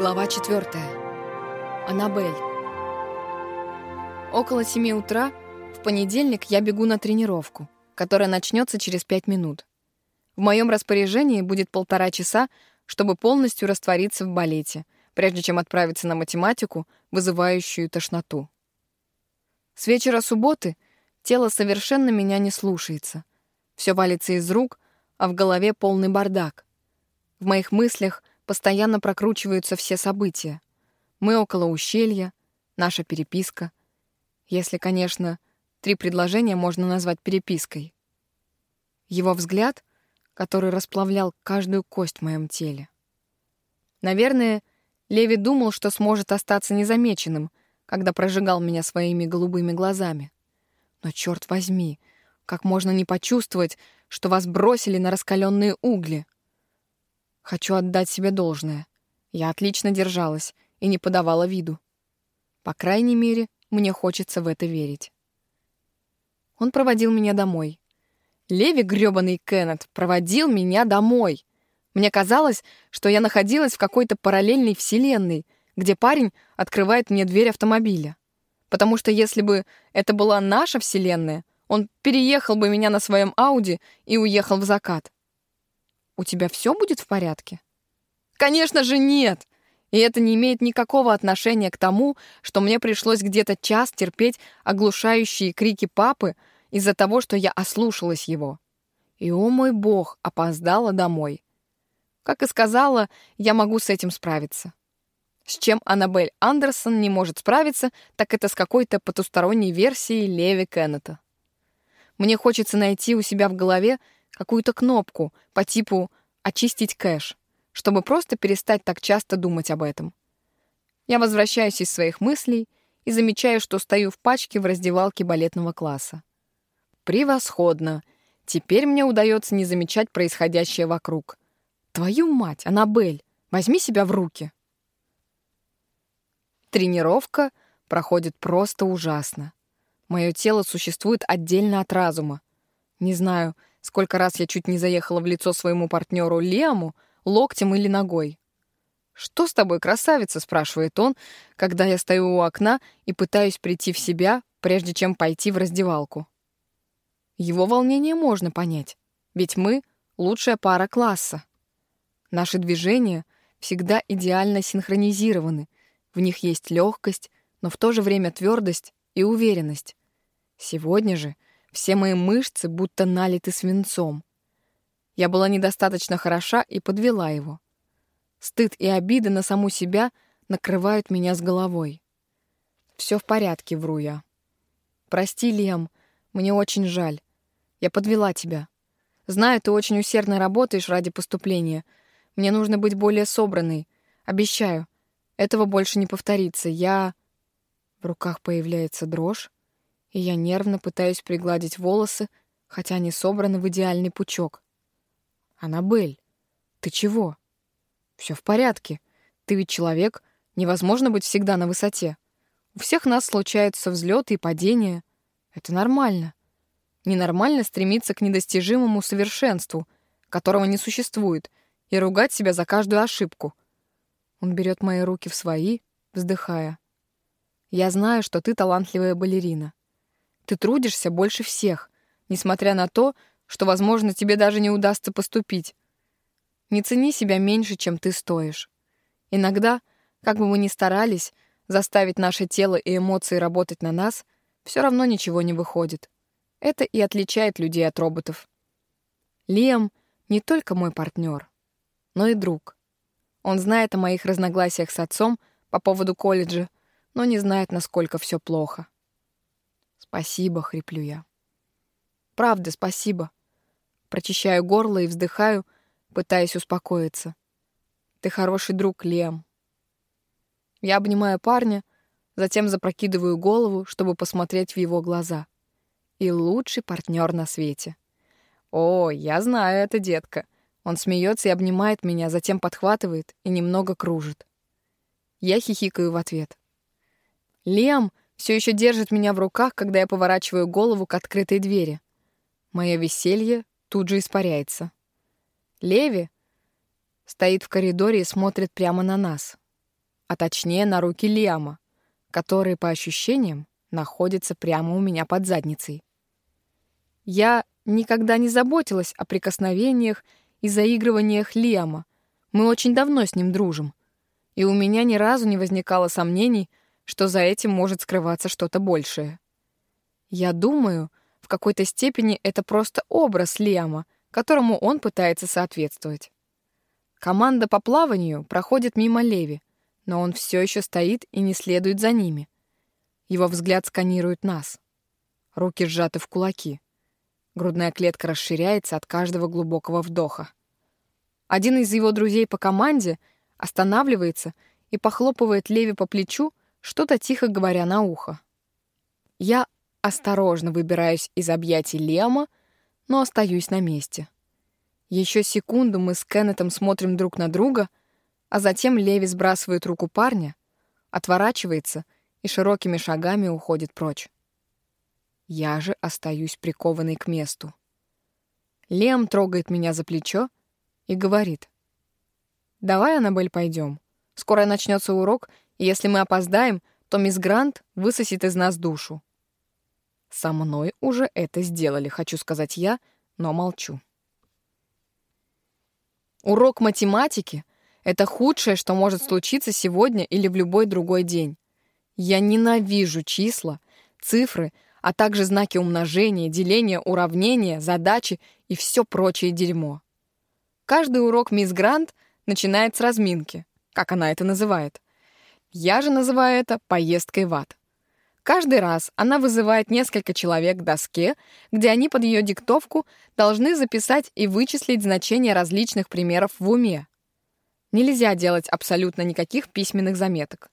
Глава четвертая. Аннабель. Около семи утра в понедельник я бегу на тренировку, которая начнется через пять минут. В моем распоряжении будет полтора часа, чтобы полностью раствориться в балете, прежде чем отправиться на математику, вызывающую тошноту. С вечера субботы тело совершенно меня не слушается. Все валится из рук, а в голове полный бардак. В моих мыслях постоянно прокручиваются все события. Мы около ущелья, наша переписка. Если, конечно, три предложения можно назвать перепиской. Его взгляд, который расплавлял каждую кость в моем теле. Наверное, Леви думал, что сможет остаться незамеченным, когда прожигал меня своими голубыми глазами. Но черт возьми, как можно не почувствовать, что вас бросили на раскаленные угли — Хочу отдать себе должное. Я отлично держалась и не подавала виду. По крайней мере, мне хочется в это верить. Он проводил меня домой. Леви, грёбаный Кеннет, проводил меня домой. Мне казалось, что я находилась в какой-то параллельной вселенной, где парень открывает мне дверь автомобиля. Потому что если бы это была наша вселенная, он переехал бы меня на своем Ауди и уехал в закат. У тебя все будет в порядке? Конечно же нет. И это не имеет никакого отношения к тому, что мне пришлось где-то час терпеть оглушающие крики папы из-за того, что я ослушалась его. И, о мой бог, опоздала домой. Как и сказала, я могу с этим справиться. С чем Аннабель Андерсон не может справиться, так это с какой-то потусторонней версией Леви Кеннета. Мне хочется найти у себя в голове какую-то кнопку по типу «очистить кэш», чтобы просто перестать так часто думать об этом. Я возвращаюсь из своих мыслей и замечаю, что стою в пачке в раздевалке балетного класса. Превосходно! Теперь мне удается не замечать происходящее вокруг. Твою мать, Аннабель, возьми себя в руки. Тренировка проходит просто ужасно. Мое тело существует отдельно от разума. Не знаю, Сколько раз я чуть не заехала в лицо своему партнеру Лему локтем или ногой. «Что с тобой, красавица?» — спрашивает он, когда я стою у окна и пытаюсь прийти в себя, прежде чем пойти в раздевалку. Его волнение можно понять, ведь мы — лучшая пара класса. Наши движения всегда идеально синхронизированы, в них есть легкость, но в то же время твердость и уверенность. Сегодня же — все мои мышцы будто налиты свинцом. Я была недостаточно хороша и подвела его. Стыд и обида на саму себя накрывают меня с головой. Все в порядке, вру я. Прости, Лем, мне очень жаль. Я подвела тебя. Знаю, ты очень усердно работаешь ради поступления. Мне нужно быть более собранной. Обещаю, этого больше не повторится. Я... В руках появляется дрожь, и я нервно пытаюсь пригладить волосы, хотя они собраны в идеальный пучок. «Аннабель, ты чего?» «Все в порядке. Ты ведь человек, невозможно быть всегда на высоте. У всех нас случаются взлеты и падения. Это нормально. Ненормально стремиться к недостижимому совершенству, которого не существует, и ругать себя за каждую ошибку. Он берет мои руки в свои, вздыхая. Я знаю, что ты талантливая балерина. Ты трудишься больше всех, несмотря на то, что, возможно, тебе даже не удастся поступить. Не цени себя меньше, чем ты стоишь. Иногда, как бы мы ни старались заставить наше тело и эмоции работать на нас, все равно ничего не выходит. Это и отличает людей от роботов. Лиам не только мой партнер, но и друг. Он знает о моих разногласиях с отцом по поводу колледжа, но не знает, насколько все плохо. «Спасибо», — хриплю я. «Правда, спасибо». Прочищаю горло и вздыхаю, пытаясь успокоиться. «Ты хороший друг, Лем». Я обнимаю парня, затем запрокидываю голову, чтобы посмотреть в его глаза. И лучший партнер на свете. «О, я знаю это, детка». Он смеется и обнимает меня, затем подхватывает и немного кружит. Я хихикаю в ответ. Лем все еще держит меня в руках, когда я поворачиваю голову к открытой двери. Мое веселье тут же испаряется. Леви стоит в коридоре и смотрит прямо на нас. а точнее на руки Лиама, которые, по ощущениям, находятся прямо у меня под задницей. Я никогда не заботилась о прикосновениях и заигрываниях Лиама. Мы очень давно с ним дружим. И у меня ни разу не возникало сомнений, что за этим может скрываться что-то большее. Я думаю, в какой-то степени это просто образ Лиама, которому он пытается соответствовать. Команда по плаванию проходит мимо Леви, но он все еще стоит и не следует за ними. Его взгляд сканирует нас. Руки сжаты в кулаки. Грудная клетка расширяется от каждого глубокого вдоха. Один из его друзей по команде останавливается и похлопывает Леви по плечу, что-то тихо говоря на ухо. Я осторожно выбираюсь из объятий Лема, но остаюсь на месте. Еще секунду мы с Кеннетом смотрим друг на друга, а затем Леви сбрасывает руку парня, отворачивается и широкими шагами уходит прочь. Я же остаюсь прикованной к месту. Лем трогает меня за плечо и говорит. «Давай, Аннабель, пойдем. Скоро начнется урок, если мы опоздаем, то мисс Грант высосет из нас душу». Со мной уже это сделали, хочу сказать я, но молчу. Урок математики — это худшее, что может случиться сегодня или в любой другой день. Я ненавижу числа, цифры, а также знаки умножения, деления, уравнения, задачи и все прочее дерьмо. Каждый урок мисс Грант начинает с разминки, как она это называет. Я же называю это поездкой в ад. Каждый раз она вызывает несколько человек к доске, где они под ее диктовку должны записать и вычислить значения различных примеров в уме. Нельзя делать абсолютно никаких письменных заметок.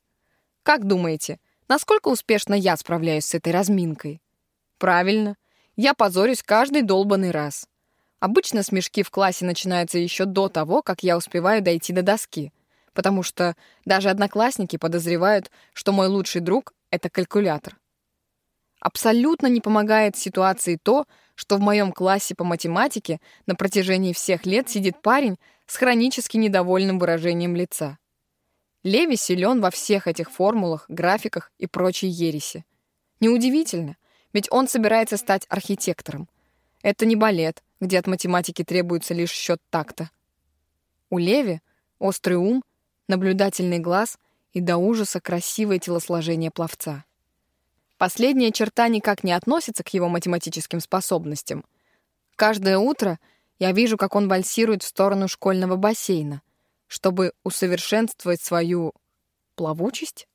Как думаете, насколько успешно я справляюсь с этой разминкой? Правильно, я позорюсь каждый долбанный раз. Обычно смешки в классе начинаются еще до того, как я успеваю дойти до доски, потому что даже одноклассники подозревают, что мой лучший друг это калькулятор. Абсолютно не помогает ситуации то, что в моем классе по математике на протяжении всех лет сидит парень с хронически недовольным выражением лица. Леви силен во всех этих формулах, графиках и прочей ереси. Неудивительно, ведь он собирается стать архитектором. Это не балет, где от математики требуется лишь счет такта. У Леви острый ум, наблюдательный глаз и до ужаса красивое телосложение пловца. Последняя черта никак не относится к его математическим способностям. Каждое утро я вижу, как он вальсирует в сторону школьного бассейна, чтобы усовершенствовать свою плавучесть.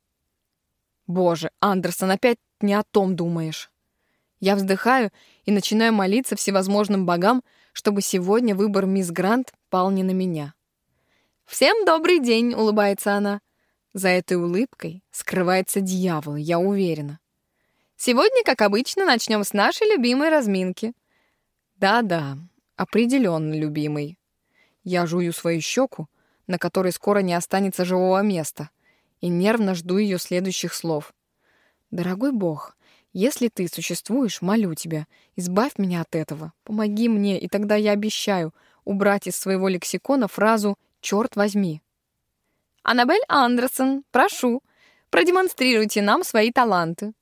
Боже, Андерсон, опять не о том думаешь. Я вздыхаю и начинаю молиться всевозможным богам, чтобы сегодня выбор мисс Грант пал не на меня. «Всем добрый день!» — улыбается она. За этой улыбкой скрывается дьявол, я уверена. Сегодня, как обычно, начнем с нашей любимой разминки. Да-да, определенно любимый. Я жую свою щеку, на которой скоро не останется живого места, и нервно жду ее следующих слов. Дорогой Бог, если ты существуешь, молю тебя, избавь меня от этого. Помоги мне, и тогда я обещаю убрать из своего лексикона фразу «черт возьми». Аннабель Андерсон, прошу, продемонстрируйте нам свои таланты».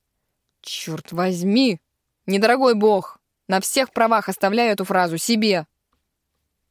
«Черт возьми! Недорогой бог! На всех правах оставляю эту фразу себе!»